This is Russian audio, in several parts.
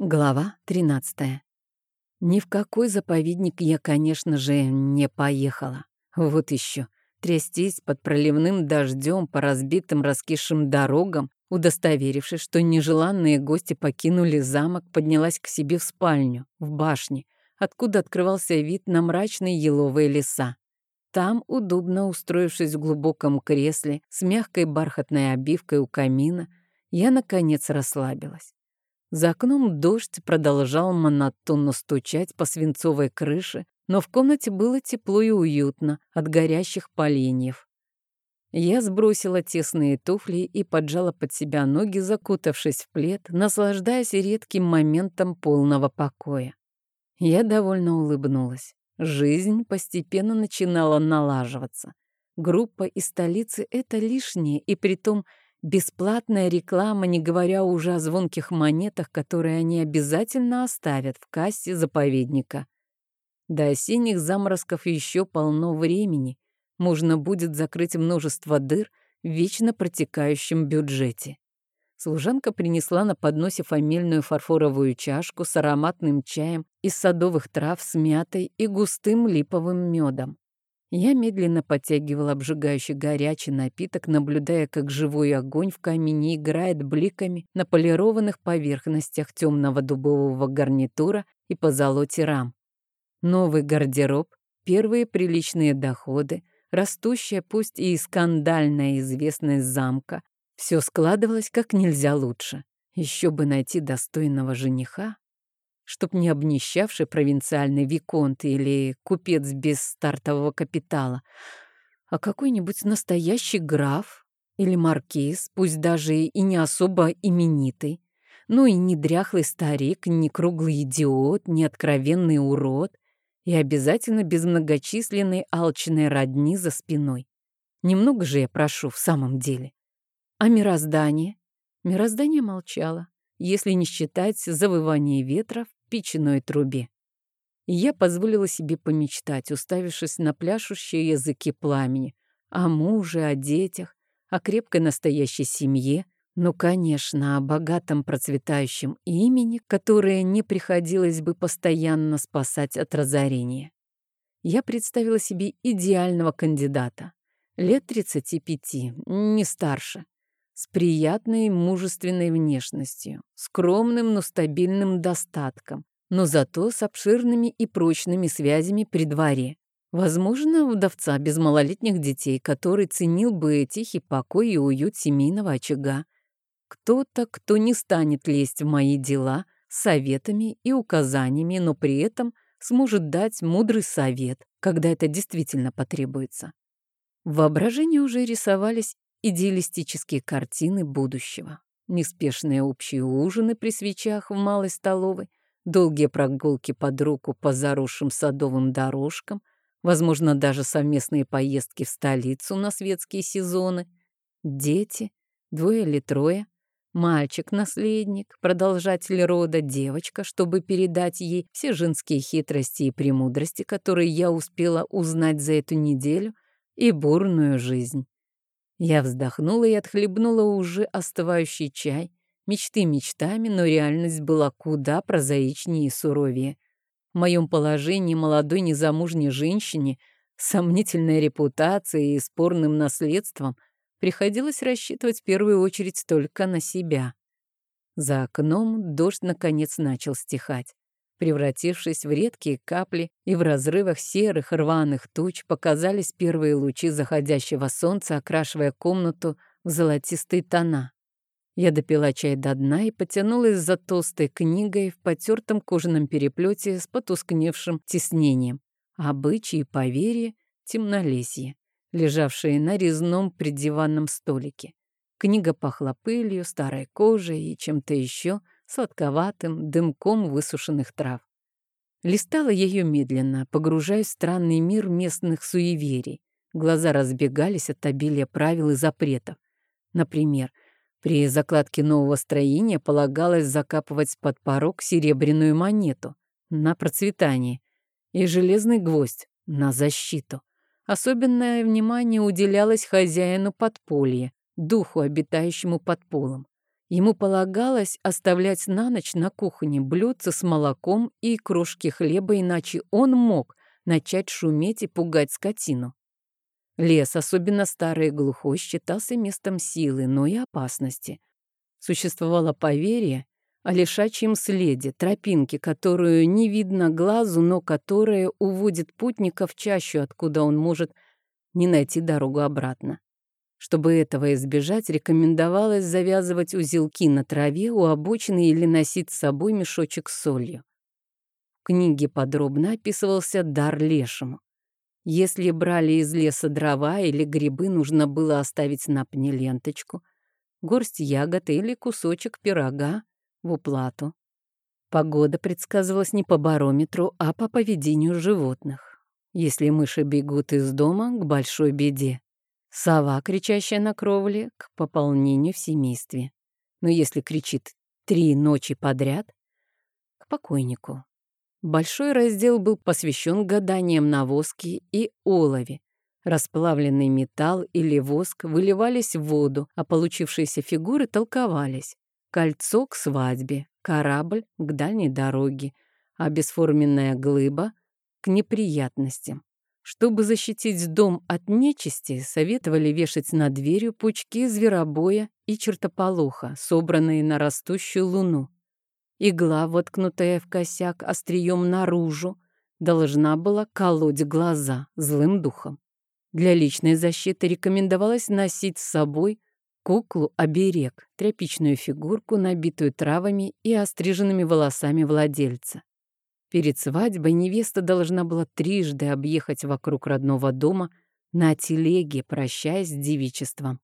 Глава 13. Ни в какой заповедник я, конечно же, не поехала. Вот еще. Трястись под проливным дождем по разбитым раскисшим дорогам, удостоверившись, что нежеланные гости покинули замок, поднялась к себе в спальню, в башне, откуда открывался вид на мрачные еловые леса. Там, удобно устроившись в глубоком кресле с мягкой бархатной обивкой у камина, я, наконец, расслабилась. За окном дождь продолжал монотонно стучать по свинцовой крыше, но в комнате было тепло и уютно от горящих поленьев. Я сбросила тесные туфли и поджала под себя ноги, закутавшись в плед, наслаждаясь редким моментом полного покоя. Я довольно улыбнулась. Жизнь постепенно начинала налаживаться. Группа из столицы — это лишнее, и притом Бесплатная реклама, не говоря уже о звонких монетах, которые они обязательно оставят в кассе заповедника. До осенних заморозков еще полно времени. Можно будет закрыть множество дыр в вечно протекающем бюджете. Служанка принесла на подносе фамильную фарфоровую чашку с ароматным чаем из садовых трав с мятой и густым липовым медом. Я медленно подтягивал обжигающий горячий напиток, наблюдая, как живой огонь в камине играет бликами на полированных поверхностях темного дубового гарнитура и позолоте рам. Новый гардероб, первые приличные доходы, растущая, пусть и скандальная известность замка, все складывалось как нельзя лучше. Еще бы найти достойного жениха чтоб не обнищавший провинциальный виконт или купец без стартового капитала, а какой-нибудь настоящий граф или маркиз, пусть даже и не особо именитый, ну и не дряхлый старик, не круглый идиот, не откровенный урод и обязательно без многочисленной алчной родни за спиной. Немного же я прошу в самом деле. А мироздание? Мироздание молчало, если не считать завывание ветра печеной трубе. Я позволила себе помечтать, уставившись на пляшущие языки пламени, о муже, о детях, о крепкой настоящей семье, ну, конечно, о богатом процветающем имени, которое не приходилось бы постоянно спасать от разорения. Я представила себе идеального кандидата, лет 35, не старше, с приятной мужественной внешностью, скромным, но стабильным достатком, но зато с обширными и прочными связями при дворе. Возможно, вдовца без малолетних детей, который ценил бы тихий покой и уют семейного очага. Кто-то, кто не станет лезть в мои дела советами и указаниями, но при этом сможет дать мудрый совет, когда это действительно потребуется. В воображении уже рисовались идеалистические картины будущего. Неспешные общие ужины при свечах в малой столовой, долгие прогулки под руку по заросшим садовым дорожкам, возможно, даже совместные поездки в столицу на светские сезоны, дети, двое или трое, мальчик-наследник, продолжатель рода, девочка, чтобы передать ей все женские хитрости и премудрости, которые я успела узнать за эту неделю, и бурную жизнь. Я вздохнула и отхлебнула уже остывающий чай. Мечты мечтами, но реальность была куда прозаичнее и суровее. В моем положении молодой незамужней женщине сомнительной репутацией и спорным наследством приходилось рассчитывать в первую очередь только на себя. За окном дождь наконец начал стихать превратившись в редкие капли, и в разрывах серых рваных туч показались первые лучи заходящего солнца, окрашивая комнату в золотистые тона. Я допила чай до дна и потянулась за толстой книгой в потертом кожаном переплете с потускневшим тиснением. Обычаи и поверья темнолесье, лежавшие на резном придиванном столике. Книга пахла пылью, старой кожей и чем-то еще — сладковатым дымком высушенных трав. Листала ее медленно, погружаясь в странный мир местных суеверий. Глаза разбегались от обилия правил и запретов. Например, при закладке нового строения полагалось закапывать под порог серебряную монету на процветание и железный гвоздь на защиту. Особенное внимание уделялось хозяину подполья, духу, обитающему под полом. Ему полагалось оставлять на ночь на кухне блюдца с молоком и крошки хлеба, иначе он мог начать шуметь и пугать скотину. Лес, особенно старый и глухой, считался местом силы, но и опасности. Существовало поверье о лишачьем следе, тропинке, которую не видно глазу, но которая уводит путника в чащу, откуда он может не найти дорогу обратно. Чтобы этого избежать, рекомендовалось завязывать узелки на траве у обочины или носить с собой мешочек с солью. В книге подробно описывался дар лешему. Если брали из леса дрова или грибы, нужно было оставить на пне ленточку, горсть ягод или кусочек пирога в уплату. Погода предсказывалась не по барометру, а по поведению животных. Если мыши бегут из дома, к большой беде. Сова, кричащая на кровле, к пополнению в семействе. Но если кричит три ночи подряд, к покойнику. Большой раздел был посвящен гаданиям на воске и олове. Расплавленный металл или воск выливались в воду, а получившиеся фигуры толковались. Кольцо к свадьбе, корабль к дальней дороге, а бесформенная глыба — к неприятностям. Чтобы защитить дом от нечисти, советовали вешать над дверью пучки зверобоя и чертополоха, собранные на растущую луну. Игла, воткнутая в косяк острием наружу, должна была колоть глаза злым духом. Для личной защиты рекомендовалось носить с собой куклу-оберег, тряпичную фигурку, набитую травами и остриженными волосами владельца. Перед свадьбой невеста должна была трижды объехать вокруг родного дома на телеге, прощаясь с девичеством.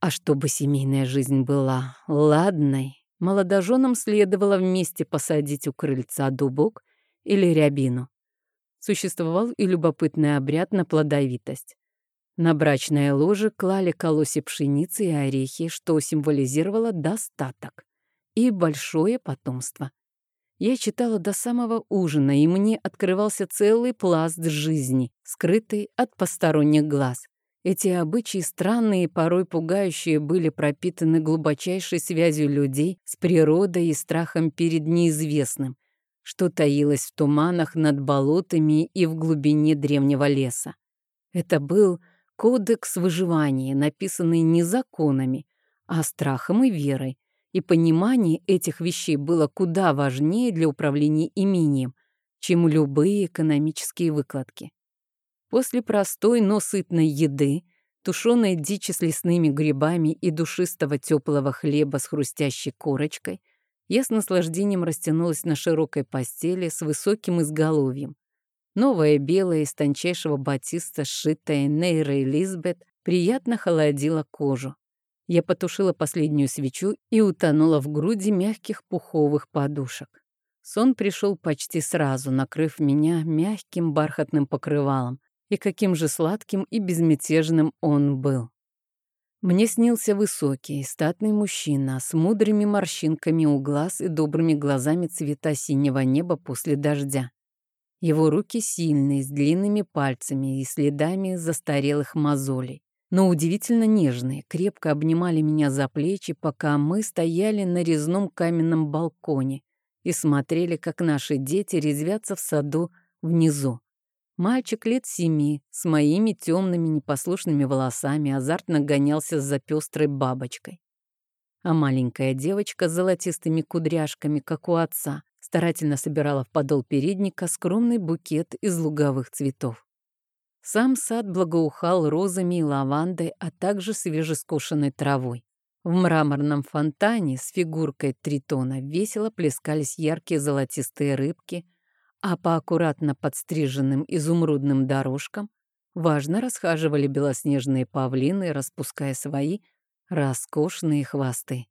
А чтобы семейная жизнь была ладной, молодоженам следовало вместе посадить у крыльца дубок или рябину. Существовал и любопытный обряд на плодовитость. На брачное ложе клали колоси пшеницы и орехи, что символизировало достаток и большое потомство. Я читала до самого ужина, и мне открывался целый пласт жизни, скрытый от посторонних глаз. Эти обычаи, странные и порой пугающие, были пропитаны глубочайшей связью людей с природой и страхом перед неизвестным, что таилось в туманах над болотами и в глубине древнего леса. Это был кодекс выживания, написанный не законами, а страхом и верой, и понимание этих вещей было куда важнее для управления имением, чем любые экономические выкладки. После простой, но сытной еды, тушеной дичи с лесными грибами и душистого теплого хлеба с хрустящей корочкой, я с наслаждением растянулась на широкой постели с высоким изголовьем. Новая белая из тончайшего батиста, сшитая Нейрой Лизбет, приятно холодила кожу. Я потушила последнюю свечу и утонула в груди мягких пуховых подушек. Сон пришел почти сразу, накрыв меня мягким бархатным покрывалом. И каким же сладким и безмятежным он был. Мне снился высокий, статный мужчина с мудрыми морщинками у глаз и добрыми глазами цвета синего неба после дождя. Его руки сильные, с длинными пальцами и следами застарелых мозолей но удивительно нежные, крепко обнимали меня за плечи, пока мы стояли на резном каменном балконе и смотрели, как наши дети резвятся в саду внизу. Мальчик лет семи, с моими темными непослушными волосами, азартно гонялся за пестрой бабочкой. А маленькая девочка с золотистыми кудряшками, как у отца, старательно собирала в подол передника скромный букет из луговых цветов. Сам сад благоухал розами и лавандой, а также свежескошенной травой. В мраморном фонтане с фигуркой тритона весело плескались яркие золотистые рыбки, а по аккуратно подстриженным изумрудным дорожкам важно расхаживали белоснежные павлины, распуская свои роскошные хвосты.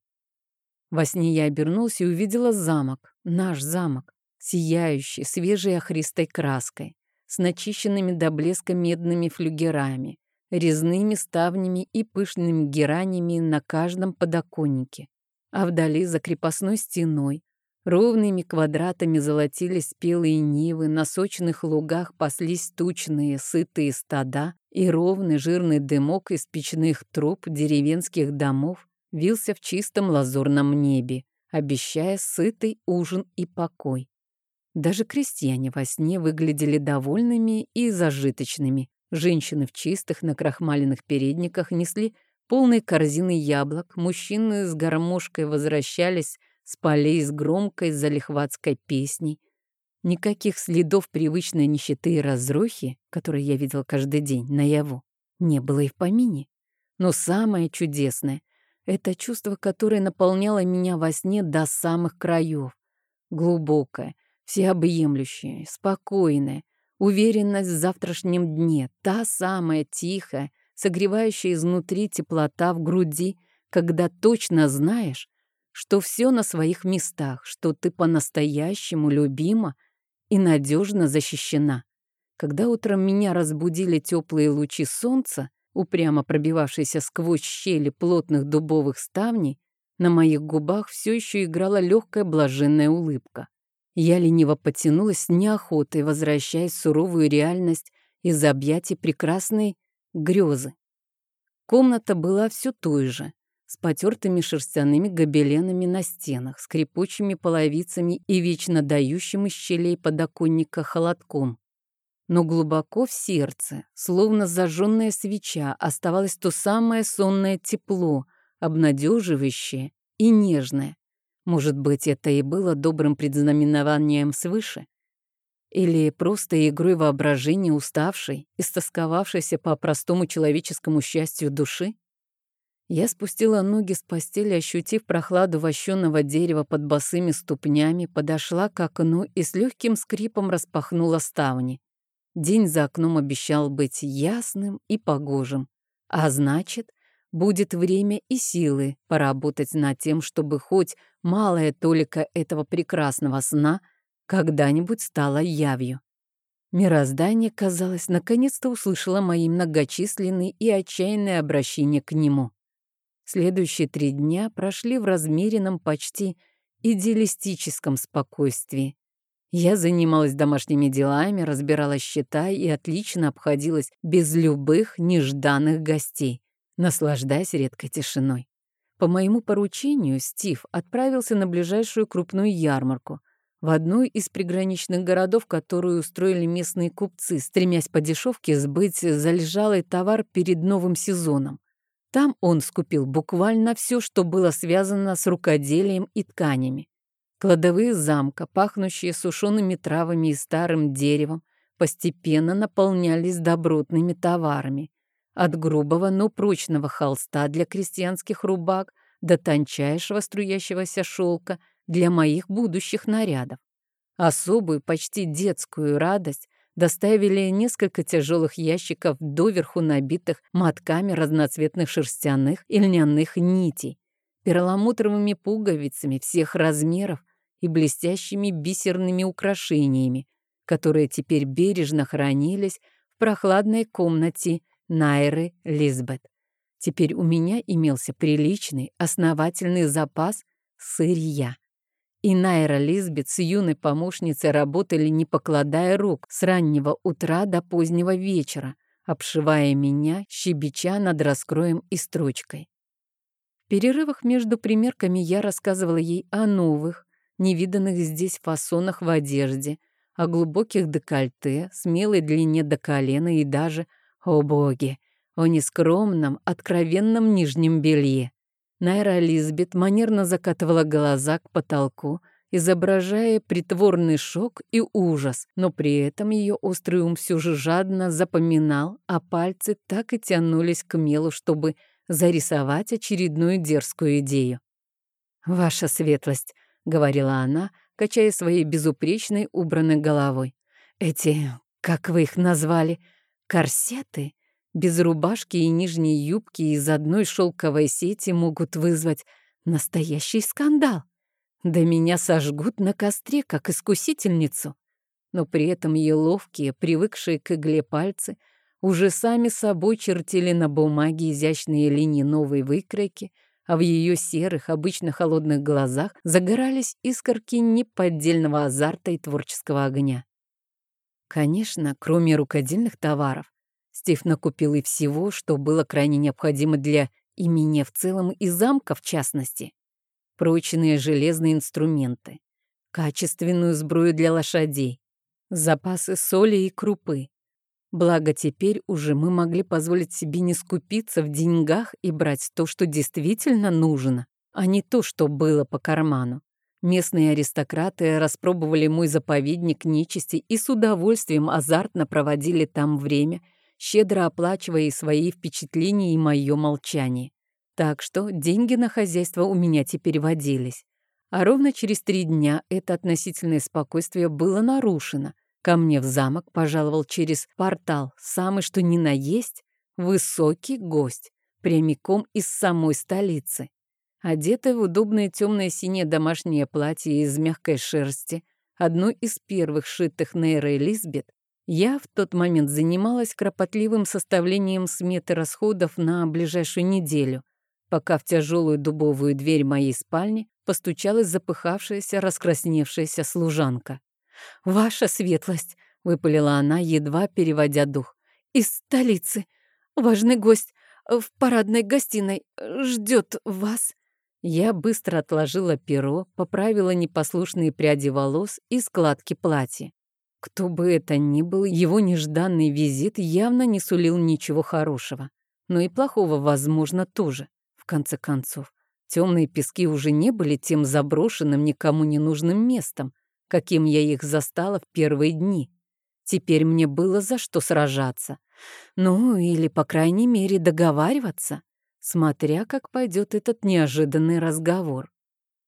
Во сне я обернулся и увидела замок, наш замок, сияющий, свежей охристой краской с начищенными до блеска медными флюгерами, резными ставнями и пышными геранями на каждом подоконнике. А вдали за крепостной стеной ровными квадратами золотились спелые нивы, на сочных лугах паслись тучные, сытые стада, и ровный жирный дымок из печных труб деревенских домов вился в чистом лазурном небе, обещая сытый ужин и покой. Даже крестьяне во сне выглядели довольными и зажиточными. Женщины в чистых накрахмаленных передниках несли полные корзины яблок, мужчины с гармошкой возвращались с полей с громкой залихватской песней. Никаких следов привычной нищеты и разрухи, которые я видел каждый день наяву, не было и в помине. Но самое чудесное — это чувство, которое наполняло меня во сне до самых краев. Глубокое, всеобъемлющее, спокойное, уверенность в завтрашнем дне, та самая тихая, согревающая изнутри теплота в груди, когда точно знаешь, что все на своих местах, что ты по-настоящему любима и надежно защищена. Когда утром меня разбудили теплые лучи солнца, упрямо пробивавшийся сквозь щели плотных дубовых ставней, на моих губах все еще играла легкая блаженная улыбка. Я лениво потянулась с неохотой, возвращаясь в суровую реальность из объятий прекрасной грезы. Комната была все той же, с потертыми шерстяными гобеленами на стенах, скрипучими половицами и вечно дающим из щелей подоконника холодком. Но глубоко в сердце, словно зажженная свеча, оставалось то самое сонное тепло, обнадеживающее и нежное. Может быть, это и было добрым предзнаменованием свыше? Или просто игрой воображения уставшей, истосковавшейся по простому человеческому счастью души? Я спустила ноги с постели, ощутив прохладу вощенного дерева под босыми ступнями, подошла к окну и с легким скрипом распахнула ставни. День за окном обещал быть ясным и погожим. А значит, будет время и силы поработать над тем, чтобы хоть малая толика этого прекрасного сна когда-нибудь стала явью. Мироздание, казалось, наконец-то услышало мои многочисленные и отчаянные обращения к нему. Следующие три дня прошли в размеренном, почти идеалистическом спокойствии. Я занималась домашними делами, разбирала счета и отлично обходилась без любых нежданных гостей, наслаждаясь редкой тишиной. По моему поручению Стив отправился на ближайшую крупную ярмарку, в одну из приграничных городов, которую устроили местные купцы, стремясь по дешевке сбыть залежалый товар перед новым сезоном. Там он скупил буквально все, что было связано с рукоделием и тканями. Кладовые замка, пахнущие сушеными травами и старым деревом, постепенно наполнялись добротными товарами. От грубого, но прочного холста для крестьянских рубак до тончайшего струящегося шелка для моих будущих нарядов. Особую, почти детскую радость доставили несколько тяжелых ящиков, доверху набитых мотками разноцветных шерстяных и льняных нитей, перламутровыми пуговицами всех размеров и блестящими бисерными украшениями, которые теперь бережно хранились в прохладной комнате Найры Лизбет. Теперь у меня имелся приличный, основательный запас сырья. И Найра Лизбет с юной помощницей работали, не покладая рук, с раннего утра до позднего вечера, обшивая меня, щебеча над раскроем и строчкой. В перерывах между примерками я рассказывала ей о новых, невиданных здесь фасонах в одежде, о глубоких декольте, смелой длине до колена и даже, о боги, о нескромном, откровенном нижнем белье. Найра Лизбет манерно закатывала глаза к потолку, изображая притворный шок и ужас, но при этом ее острый ум все же жадно запоминал, а пальцы так и тянулись к мелу, чтобы зарисовать очередную дерзкую идею. «Ваша светлость», — говорила она, качая своей безупречной убранной головой. «Эти, как вы их назвали, корсеты, без рубашки и нижней юбки из одной шелковой сети могут вызвать настоящий скандал. Да меня сожгут на костре, как искусительницу. Но при этом ее ловкие, привыкшие к игле пальцы, уже сами собой чертили на бумаге изящные линии новой выкройки — а в ее серых, обычно холодных глазах загорались искорки неподдельного азарта и творческого огня. Конечно, кроме рукодельных товаров, Стив накупил и всего, что было крайне необходимо для и меня в целом, и замка в частности. Прочные железные инструменты, качественную сбрую для лошадей, запасы соли и крупы. Благо теперь уже мы могли позволить себе не скупиться в деньгах и брать то, что действительно нужно, а не то, что было по карману. Местные аристократы распробовали мой заповедник нечисти и с удовольствием азартно проводили там время, щедро оплачивая и свои впечатления, и мое молчание. Так что деньги на хозяйство у меня теперь водились. А ровно через три дня это относительное спокойствие было нарушено. Ко мне в замок пожаловал через портал самый что ни на есть высокий гость, прямиком из самой столицы. Одетая в удобное темное синее домашнее платье из мягкой шерсти, одно из первых шитых Нейрой Лизбет, я в тот момент занималась кропотливым составлением сметы расходов на ближайшую неделю, пока в тяжелую дубовую дверь моей спальни постучалась запыхавшаяся, раскрасневшаяся служанка. «Ваша светлость!» — выпалила она, едва переводя дух. «Из столицы! Важный гость в парадной гостиной ждет вас!» Я быстро отложила перо, поправила непослушные пряди волос и складки платья. Кто бы это ни был, его нежданный визит явно не сулил ничего хорошего. Но и плохого, возможно, тоже. В конце концов, темные пески уже не были тем заброшенным, никому не нужным местом, каким я их застала в первые дни. Теперь мне было за что сражаться. Ну, или, по крайней мере, договариваться смотря как пойдет этот неожиданный разговор.